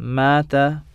مات